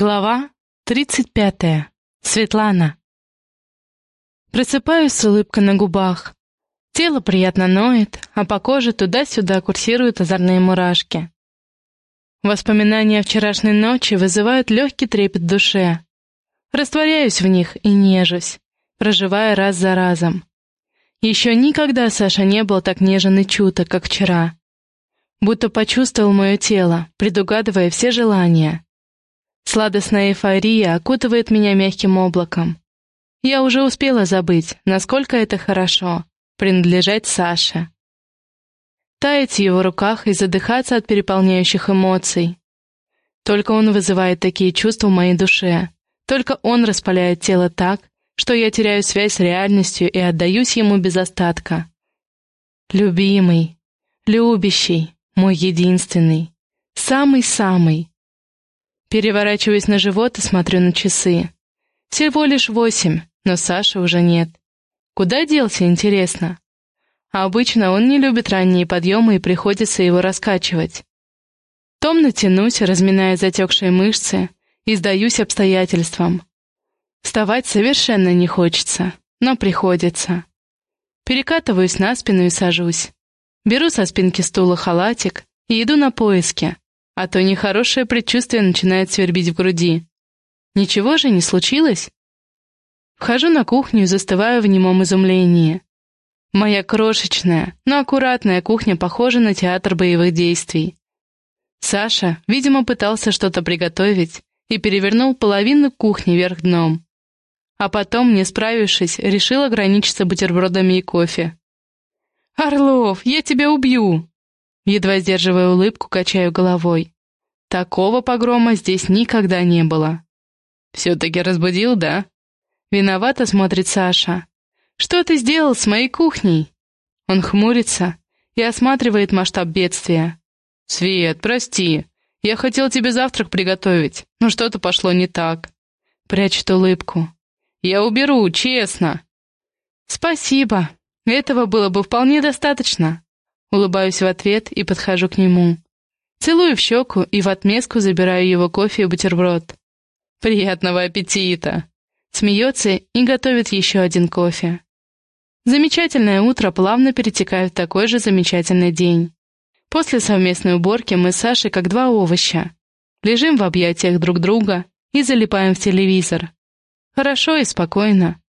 Глава 35. Светлана. Просыпаюсь с улыбкой на губах. Тело приятно ноет, а по коже туда-сюда курсируют озорные мурашки. Воспоминания о вчерашней ночи вызывают легкий трепет в душе. Растворяюсь в них и нежусь, проживая раз за разом. Еще никогда Саша не был так нежен и чуток, как вчера. Будто почувствовал мое тело, предугадывая все желания — Сладостная эйфория окутывает меня мягким облаком. Я уже успела забыть, насколько это хорошо — принадлежать Саше. Таять в его руках и задыхаться от переполняющих эмоций. Только он вызывает такие чувства в моей душе. Только он распаляет тело так, что я теряю связь с реальностью и отдаюсь ему без остатка. Любимый, любящий, мой единственный, самый-самый, Переворачиваюсь на живот и смотрю на часы. Всего лишь восемь, но Саши уже нет. Куда делся, интересно? Обычно он не любит ранние подъемы и приходится его раскачивать. Томно тянусь, разминая затекшие мышцы, и сдаюсь обстоятельствам. Вставать совершенно не хочется, но приходится. Перекатываюсь на спину и сажусь. Беру со спинки стула халатик и иду на поиски, а то нехорошее предчувствие начинает свербить в груди. Ничего же не случилось? Вхожу на кухню и застываю в немом изумлении. Моя крошечная, но аккуратная кухня похожа на театр боевых действий. Саша, видимо, пытался что-то приготовить и перевернул половину кухни вверх дном. А потом, не справившись, решил ограничиться бутербродами и кофе. «Орлов, я тебя убью!» Едва сдерживая улыбку, качаю головой. Такого погрома здесь никогда не было. «Все-таки разбудил, да?» Виновато смотрит Саша. «Что ты сделал с моей кухней?» Он хмурится и осматривает масштаб бедствия. «Свет, прости. Я хотел тебе завтрак приготовить, но что-то пошло не так». Прячет улыбку. «Я уберу, честно». «Спасибо. Этого было бы вполне достаточно». Улыбаюсь в ответ и подхожу к нему. Целую в щеку и в отместку забираю его кофе и бутерброд. «Приятного аппетита!» Смеется и готовит еще один кофе. Замечательное утро плавно перетекает в такой же замечательный день. После совместной уборки мы с Сашей как два овоща. Лежим в объятиях друг друга и залипаем в телевизор. Хорошо и спокойно.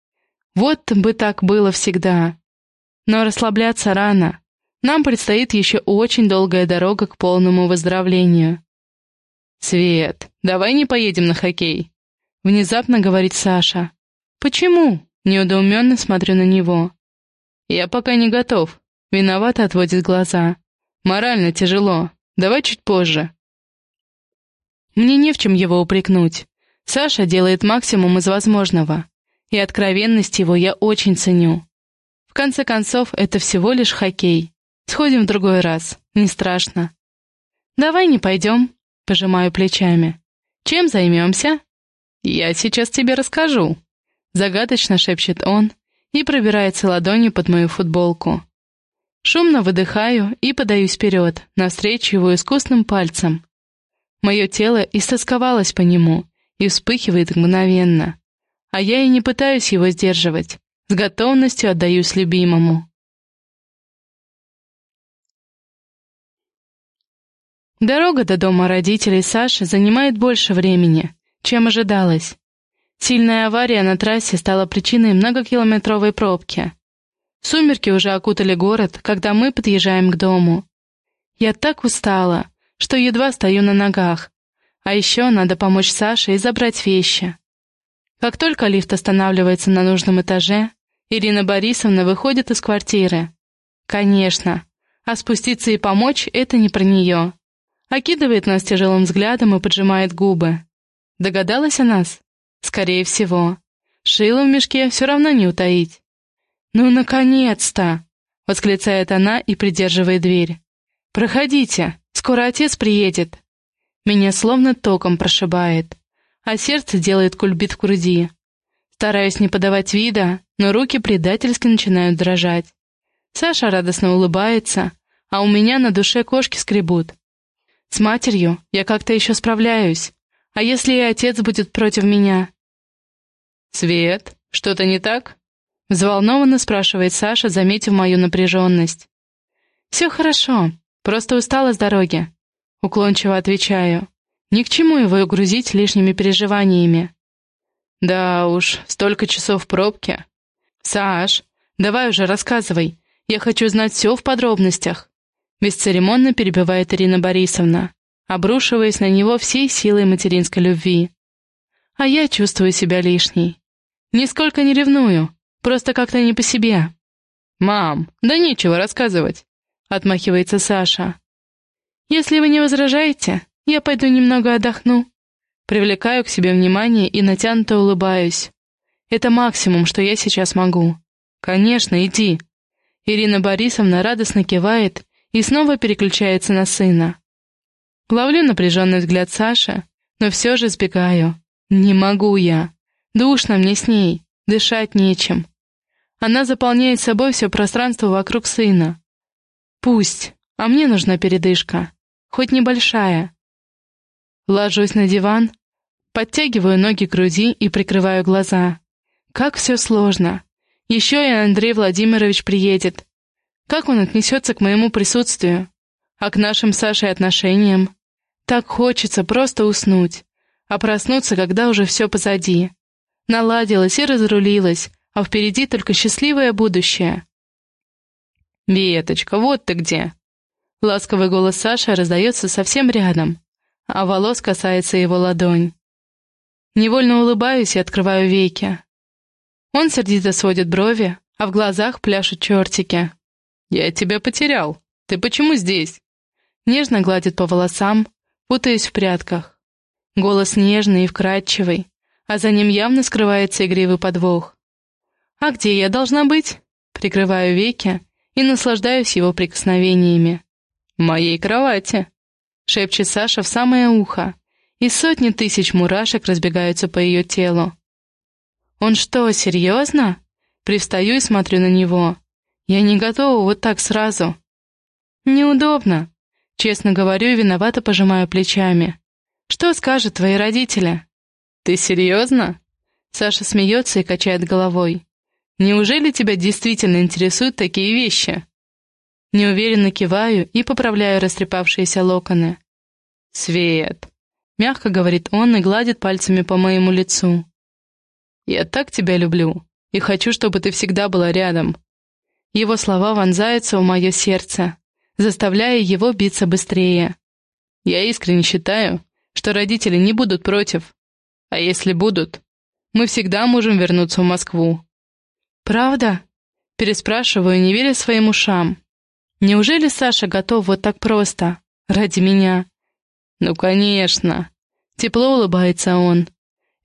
Вот бы так было всегда. Но расслабляться рано. Нам предстоит еще очень долгая дорога к полному выздоровлению. «Свет, давай не поедем на хоккей», — внезапно говорит Саша. «Почему?» — неудоуменно смотрю на него. «Я пока не готов», — виновато отводит глаза. «Морально тяжело. Давай чуть позже». Мне не в чем его упрекнуть. Саша делает максимум из возможного, и откровенность его я очень ценю. В конце концов, это всего лишь хоккей. Сходим в другой раз, не страшно. Давай не пойдем, пожимаю плечами. Чем займемся? Я сейчас тебе расскажу. Загадочно шепчет он и пробирается ладонью под мою футболку. Шумно выдыхаю и подаюсь вперед, навстречу его искусным пальцем. Мое тело истосковалось по нему и вспыхивает мгновенно. А я и не пытаюсь его сдерживать, с готовностью отдаюсь любимому. Дорога до дома родителей Саши занимает больше времени, чем ожидалось. Сильная авария на трассе стала причиной многокилометровой пробки. Сумерки уже окутали город, когда мы подъезжаем к дому. Я так устала, что едва стою на ногах. А еще надо помочь Саше и забрать вещи. Как только лифт останавливается на нужном этаже, Ирина Борисовна выходит из квартиры. Конечно, а спуститься и помочь — это не про нее. Окидывает нас тяжелым взглядом и поджимает губы. Догадалась о нас? Скорее всего. Шило в мешке все равно не утаить. «Ну, наконец-то!» — восклицает она и придерживает дверь. «Проходите, скоро отец приедет». Меня словно током прошибает, а сердце делает кульбит в груди. Стараюсь не подавать вида, но руки предательски начинают дрожать. Саша радостно улыбается, а у меня на душе кошки скребут. С матерью я как-то еще справляюсь, А если и отец будет против меня?» «Свет, что-то не так?» Взволнованно спрашивает Саша, заметив мою напряженность. «Все хорошо, просто устала с дороги», — уклончиво отвечаю. «Ни к чему его грузить лишними переживаниями». «Да уж, столько часов в пробке». «Саш, давай уже рассказывай, я хочу знать все в подробностях», — бесцеремонно перебивает Ирина Борисовна, обрушиваясь на него всей силой материнской любви. А я чувствую себя лишней. Нисколько не ревную, Просто как-то не по себе». «Мам, да нечего рассказывать», — отмахивается Саша. «Если вы не возражаете, я пойду немного отдохну». Привлекаю к себе внимание и натянуто улыбаюсь. Это максимум, что я сейчас могу. «Конечно, иди». Ирина Борисовна радостно кивает и снова переключается на сына. Ловлю напряженный взгляд Саши, но все же сбегаю. Не могу я. Душно мне с ней, дышать нечем. Она заполняет собой все пространство вокруг сына. Пусть, а мне нужна передышка, хоть небольшая. Ложусь на диван, подтягиваю ноги к груди и прикрываю глаза. Как все сложно. Еще и Андрей Владимирович приедет. Как он отнесется к моему присутствию? А к нашим Сашей отношениям? Так хочется просто уснуть, а проснуться, когда уже все позади. Наладилось и разрулилось, а впереди только счастливое будущее. «Веточка, вот ты где!» Ласковый голос Саши раздается совсем рядом, а волос касается его ладонь. Невольно улыбаюсь и открываю веки. Он сердито сводит брови, а в глазах пляшут чертики. «Я тебя потерял. Ты почему здесь?» Нежно гладит по волосам, путаясь в прядках. Голос нежный и вкрадчивый, а за ним явно скрывается игривый подвох. «А где я должна быть?» Прикрываю веки и наслаждаюсь его прикосновениями. «В моей кровати», — шепчет Саша в самое ухо, и сотни тысяч мурашек разбегаются по ее телу. «Он что, серьезно?» Привстаю и смотрю на него. Я не готова вот так сразу. «Неудобно», — честно говорю и виновато пожимаю плечами. «Что скажут твои родители?» «Ты серьезно?» Саша смеется и качает головой. Неужели тебя действительно интересуют такие вещи?» Неуверенно киваю и поправляю растрепавшиеся локоны. «Свет!» — мягко говорит он и гладит пальцами по моему лицу. «Я так тебя люблю и хочу, чтобы ты всегда была рядом». Его слова вонзаются в мое сердце, заставляя его биться быстрее. «Я искренне считаю, что родители не будут против. А если будут, мы всегда можем вернуться в Москву. «Правда?» — переспрашиваю, не веря своим ушам. «Неужели Саша готов вот так просто? Ради меня?» «Ну, конечно!» Тепло улыбается он.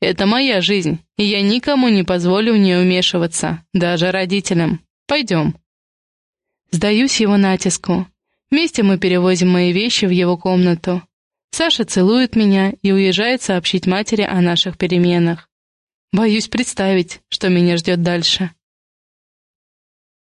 «Это моя жизнь, и я никому не позволю в нее вмешиваться, даже родителям. Пойдем». Сдаюсь его натиску. Вместе мы перевозим мои вещи в его комнату. Саша целует меня и уезжает сообщить матери о наших переменах. Боюсь представить, что меня ждет дальше.